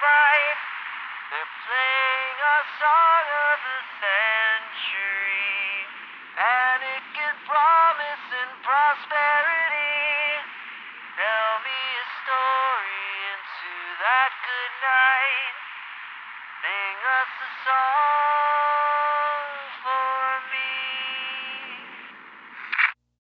bright. They're playing a song of the century, and it can promise and prosperity. Tell me a story into that good night. Sing us a song.